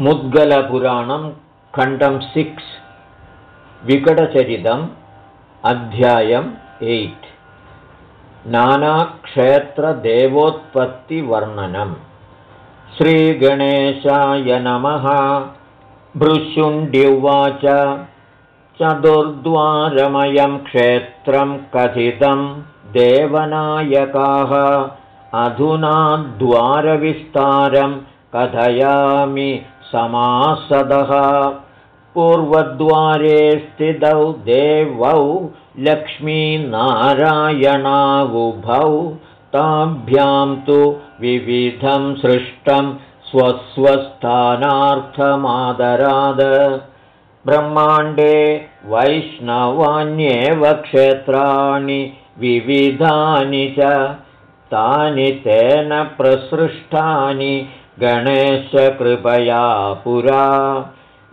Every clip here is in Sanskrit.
मुद्गलपुराणं खण्डं सिक्स् विकटचरितम् अध्यायम् एय्ट्। नानाक्षेत्रदेवोत्पत्तिवर्णनम्। श्रीगणेशाय नमः। भृशुण्ड्युवाच चतुर्द्वारमयं क्षेत्रं कथितं देवनायकाः। अधुना द्वारविस्तारं कथयामि समासदः। पूर्वद्वारे स्थितौ देवौ लक्ष्मीनारायणावुभौ। ताभ्यां तु विविधं सृष्टं स्वस्वस्थानार्थमादराद। ब्रह्माण्डे वैष्णवान्येव क्षेत्राणि विविधानि च तानि तेन प्रसृष्टानि गणेशकृपया पुरा।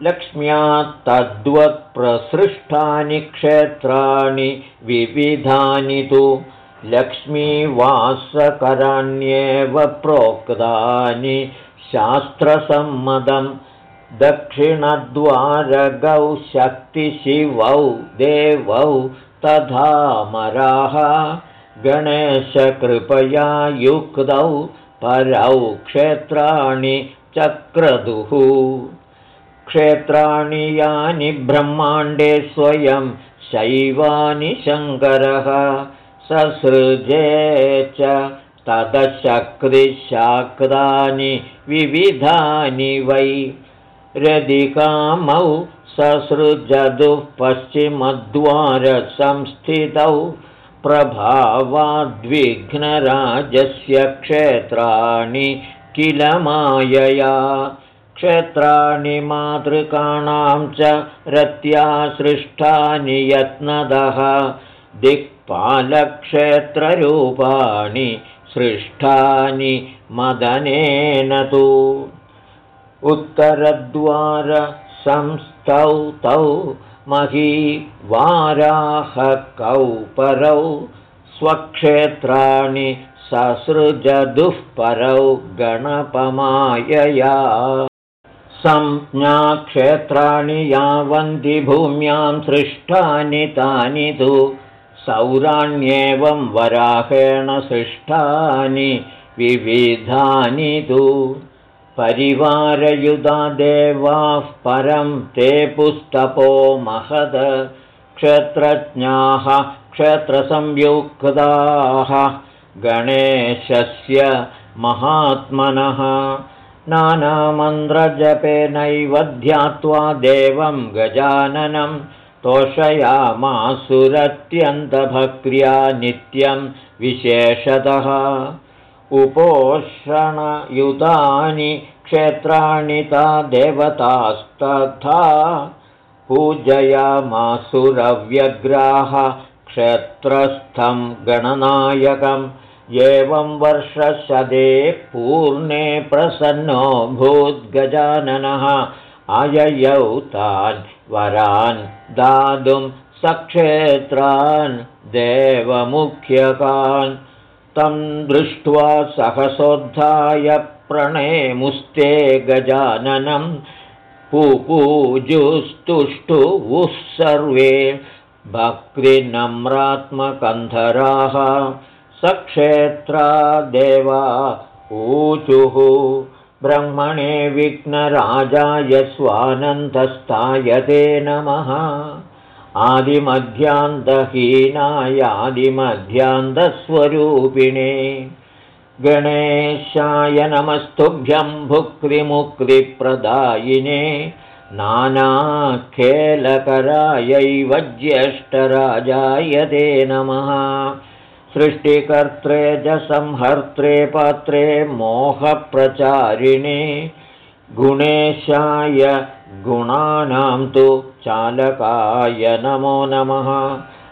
लक्ष्म्या तद्वत्प्रसृष्टानि क्षेत्राणि विविधानि तु। लक्ष्मीवासकराण्येव प्रोक्तानि शास्त्रसम्मतं दक्षिणद्वारगौ शक्तिशिवौ देवौ तथा मराः। गणेशकृपया युक्तौ परौ क्षेत्राणि चक्रदुः। क्षेत्राणि यानि ब्रह्माण्डे स्वयं शैवानि शङ्करः। ससृजे च तदशक्तिशाक्तानि विविधानि वै। रदिकामौ ससृजदुः पश्चिमद्वारसंस्थितौ प्रभावाद्विघ्नराजस्य क्षेत्राणि किल मायया? क्षेत्राणि मातृकाणां च रत्या सृष्टानि यत्नदः दिक्पालक्षेत्ररूपाणि सृष्टानि मदनेन तु। उत्तरद्वारसंस्थौ तौ मही वाराहकौ परौ स्वक्षेत्राणि ससृजदुःपरौ गणपमायया। संज्ञाक्षेत्राणि यावन्ति भूम्यां सृष्टानि तानि तु सौराण्येवं वराहेण सृष्टानि विविधानि तु परिवारयुधा देवाः परं ते पुस्तपो महद क्षेत्रज्ञाः क्षेत्रसंयुक्ताः गणेशस्य महात्मनः नानामन्त्रजपेनैव ध्यात्वा देवं गजाननं तोषयामासुरत्यन्तभक्र्या नित्यं विशेषतः उपोषणयुतानि क्षेत्राणि ता देवतास्तथा पूजयामासुरव्यग्राः क्षेत्रस्थं गणनायकम् एवं वर्षशदे पूर्णे प्रसन्नो भूद्गजाननः अययौ तान् वरान् दातुं सक्षेत्रान् देवमुख्यकान् तं दृष्ट्वा सहसोद्धाय प्रणेमुस्ते गजाननं पुपूजुस्तुष्टुवुः सर्वे भक्तिनम्रात्मकन्धराः सक्षेत्रा देवा ऊचुः। ब्रह्मणे विघ्नराजाय स्वानन्दस्तायते नमः आदिमध्यान्तहीनायादिमध्यान्तस्वरूपिणे गणेशाय नमस्तुभ्यं भुक्तिमुक्तिप्रदायिने नानाखेलकरायैव ज्येष्ठराजाय ते नमः। सृष्टिकर्त्रे च संहर्त्रे पात्रे मोहप्रचारिणे गुणेशाय गुणानां तु चालकाय नमो नमः।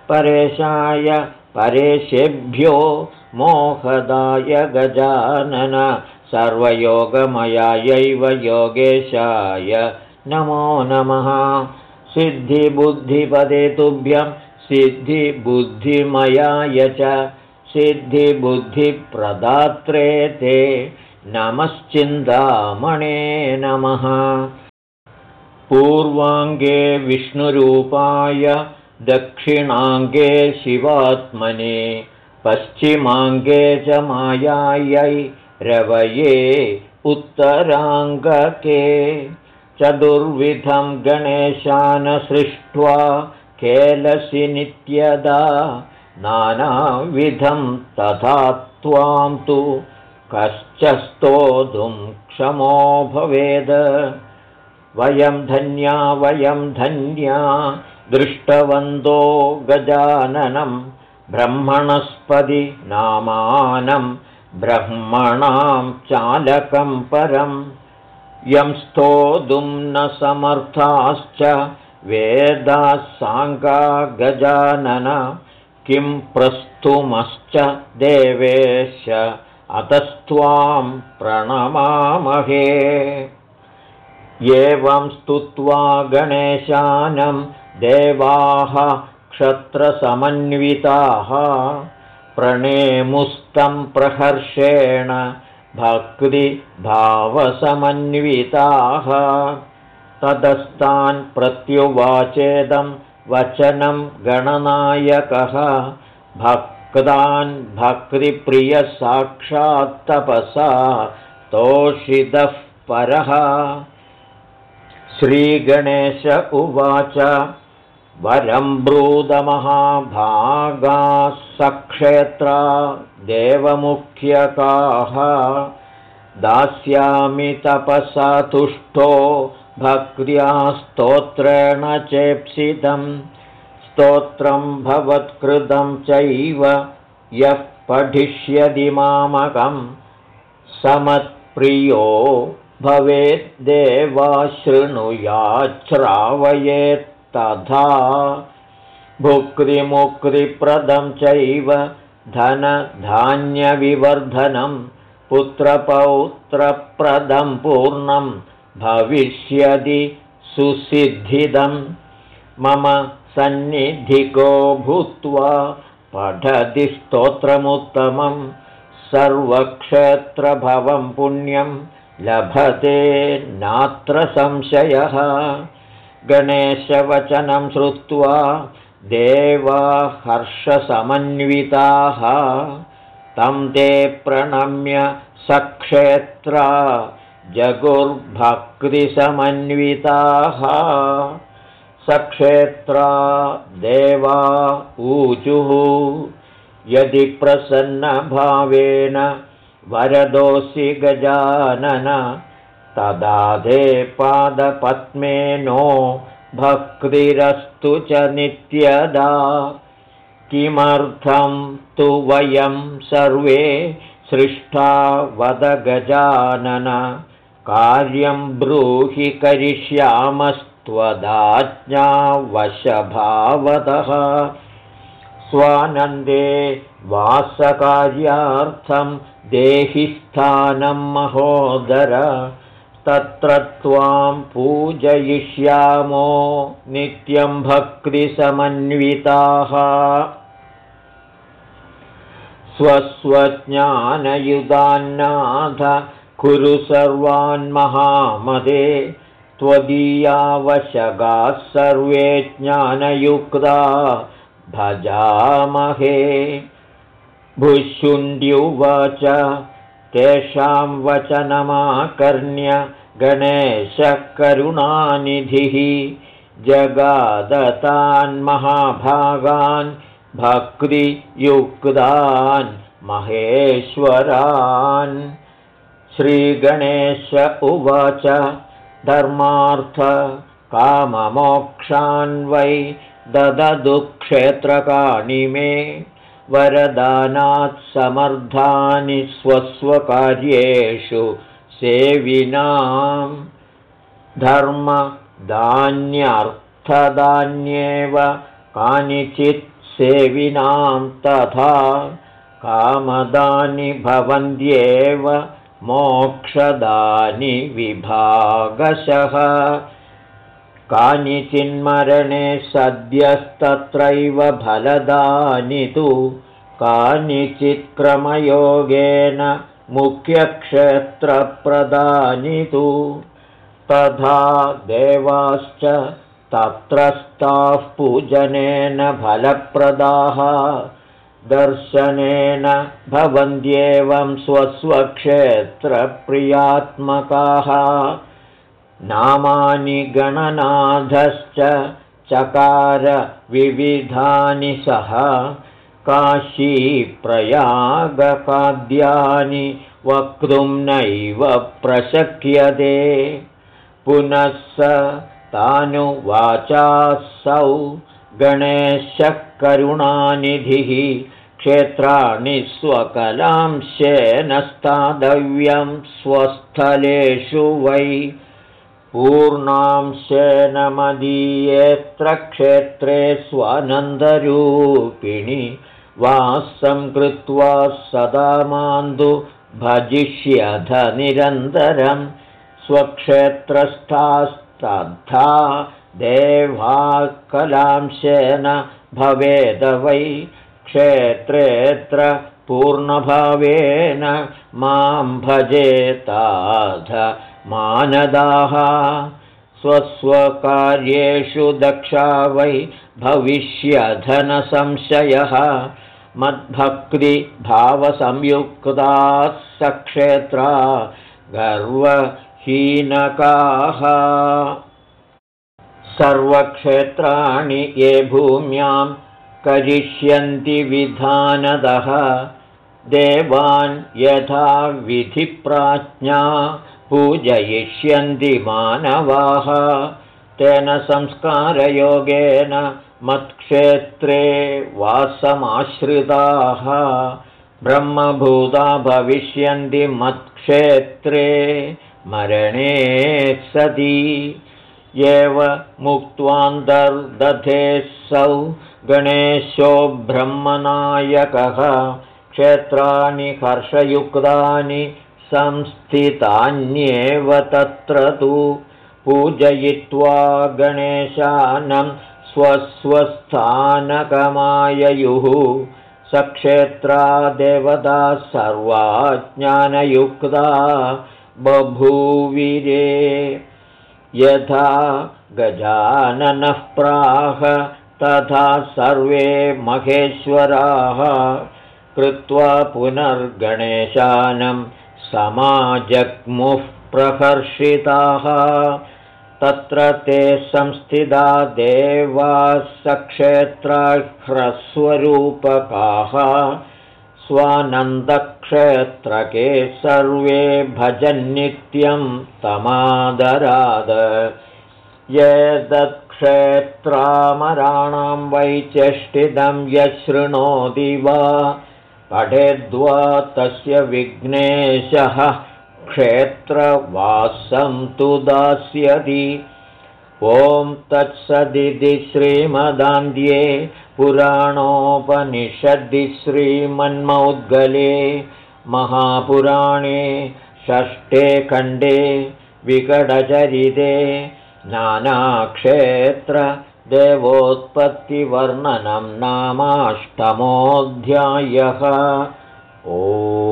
परेशाय परेशेभ्यो मोहदाय गजानन सर्वयोगमयायैव योगेशाय नमो नमः। सिद्धिबुद्धिपदे तुभ्यं सिद्धिबुद्धिमयाय च सिद्धिबुद्धिप्रदात्रे ते नमश्चिन्तामणे नमः पूर्वाङ्गे विष्णुरूपाय दक्षिणाङ्गे शिवात्मने पश्चिमाङ्गे च मायायै रवये उत्तराङ्गके। चतुर्विधं गणेशानसृष्ट्वा केलसि नित्यदा नानाविधं तथा त्वां तु कश्च स्तोतुं क्षमो भवेद वयं धन्या वयं धन्या दृष्टवन्तो गजाननं ब्रह्मणस्पति नामानं ब्रह्मणां चालकं परं। यं न समर्थाश्च वेदासाङ्गा गजानन किं प्रस्तुमश्च देवेश अतस्त्वां प्रणमामहे एवं स्तुत्वा गणेशानं देवाः क्षत्रसमन्विताः। प्रणेमुस्तं प्रहर्षेण भक्तिभावसमन्विताः। तदस्तान् प्रत्युवाचेदं वचनं गणनायकः। भक्तान् भक्तिप्रियसाक्षात्तपसा तोषितः परः श्रीगणेश उवाच। वरं ब्रूदमहाभागाः सक्षेत्रा देवमुख्यकाः। दास्यामि तपसा तुष्टो भक्त्या स्तोत्रेण चेप्सितं। स्तोत्रं भवत्कृतं चैव यः पठिष्यति मामकं। समत्प्रियो भवेद्देवाशृणुयाच्छ्रावयेत्तथा भुक्तिमुक्तिप्रदं चैव धनधान्यविवर्धनं पुत्रपौत्रप्रदं पूर्णं भविष्यति सुसिद्धिदं। मम सन्निधिको भूत्वा पठति स्तोत्रमुत्तमं सर्वक्षेत्रभवं पुण्यं लभते नात्र संशयः। गणेशवचनं श्रुत्वा देवा हर्षसमन्विताः तं ते प्रणम्य सक्षेत्रा जगुर्भक्तिसमन्विताः। सक्षेत्रा देवा ऊचुः। यदि प्रसन्नभावेन वरदोऽसि गजानन तदा ते पादपद्मे नो भक्तिरस्तु च नित्यदा। किमर्थं तु वयं सर्वे सृष्टा वदगजानन कार्यं ब्रूहि करिष्यामस्त्वदाज्ञावशभावतः स्वानन्दे वासकार्यार्थं देहि स्थानं महोदर तत्र त्वां पूजयिष्यामो नित्यं भक्तिसमन्विताः। स्वस्वज्ञानयुधान्नाथ कुरु सर्वान्महामदे त्वदीयावशगाः सर्वे ज्ञानयुक्ता भजामहे। भुशुण्ड्युवाच तेषां वचनमाकर्ण्य गणेशकरुणानिधिः। जगादतान्महाभागान् भक्तियुक्तान् महेश्वरान्। श्रीगणेश उवाच धर्मार्थ काममोक्षान् वै दददुक्षेत्रकाणि मे वरदानात् समर्थानि स्वस्वकार्येषु सेविनां धर्मदान्यर्थदान्येव कानिचित् सेविनां तथा कामदानि भवन्त्येव मोक्षदानि विभागशः कानिचिन्मरणे सद्यस्तत्रैव फलदानि तु कानिचित्क्रमयोगेन मुख्यक्षेत्रप्रदानि तु। तथा देवाश्च तत्रस्ताः पूजनेन फलप्रदाः दर्शनेन भवन्त्येवं स्वस्वक्षेत्रप्रियात्मकाः नामानि गणनाथश्च चकार विविधानि सह काशीप्रयागकाद्यानि वक्तुं नैव प्रशक्यते। पुनः स तानुवाचासौ गणेशकरुणानिधिः क्षेत्राणि स्वकलांशेन स्थातव्यं स्वस्थलेषु वै पूर्णांशेन मदीयेऽत्र क्षेत्रे स्वानन्दरूपिणि वासं कृत्वा सदा मान्दु भजिष्यथ निरन्तरं। स्वक्षेत्रस्थास्तद्धा देवाकलांशेन भवेद वै। क्षेत्रेऽत्र पूर्णभावेन मां भजेताध मानदाः। स्वस्वकार्येषु दक्षा वै भविष्यधनसंशयः मद्भक्तिभावसंयुक्ताः सक्षेत्रा गर्वहीनकाः। सर्वक्षेत्राणि ये भूम्यां करिष्यन्ति विधानदः। देवान् यथा विधिप्राज्ञा पूजयिष्यन्ति मानवाः। तेन संस्कारयोगेन मत्क्षेत्रे वासमाश्रिताः। ब्रह्मभूता भविष्यन्ति मत्क्षेत्रे मरणे सति। एव मुक्त्वान्तर्दधेऽसौ गणेशो ब्रह्मनायकः क्षेत्राणि हर्षयुक्तानि संस्थितान्येव तत्र तु। पूजयित्वा गणेशानं स्वस्वस्थानकमाययुः। सक्षेत्रा देवता सर्वा ज्ञानयुक्ता बभूविरे। यथा गजाननः प्राह तथा सर्वे महेश्वराः कृत्वा पुनर्गणेशानं समाजग्मुः प्रहर्षिताः। तत्र ते संस्थिता देवाः सक्षेत्रह्रस्वरूपकाः स्वानन्दक्षेत्रके सर्वे भजन्नित्यं तमादराद यदत्क्षेत्रामराणां वैचेष्टितं यशृणोति वा। पठेद्वा तस्य विघ्नेशः क्षेत्रवासं तु दास्यति। ॐ तत्सदिति श्रीमदान्ध्ये पुराणोपनिषद्दि श्रीमन्मौद्गले महापुराणे षष्ठे खण्डे विकटचरिते नानाक्षेत्र देवोत्पत्तिवर्णनं नामाष्टमोऽध्यायः। ओ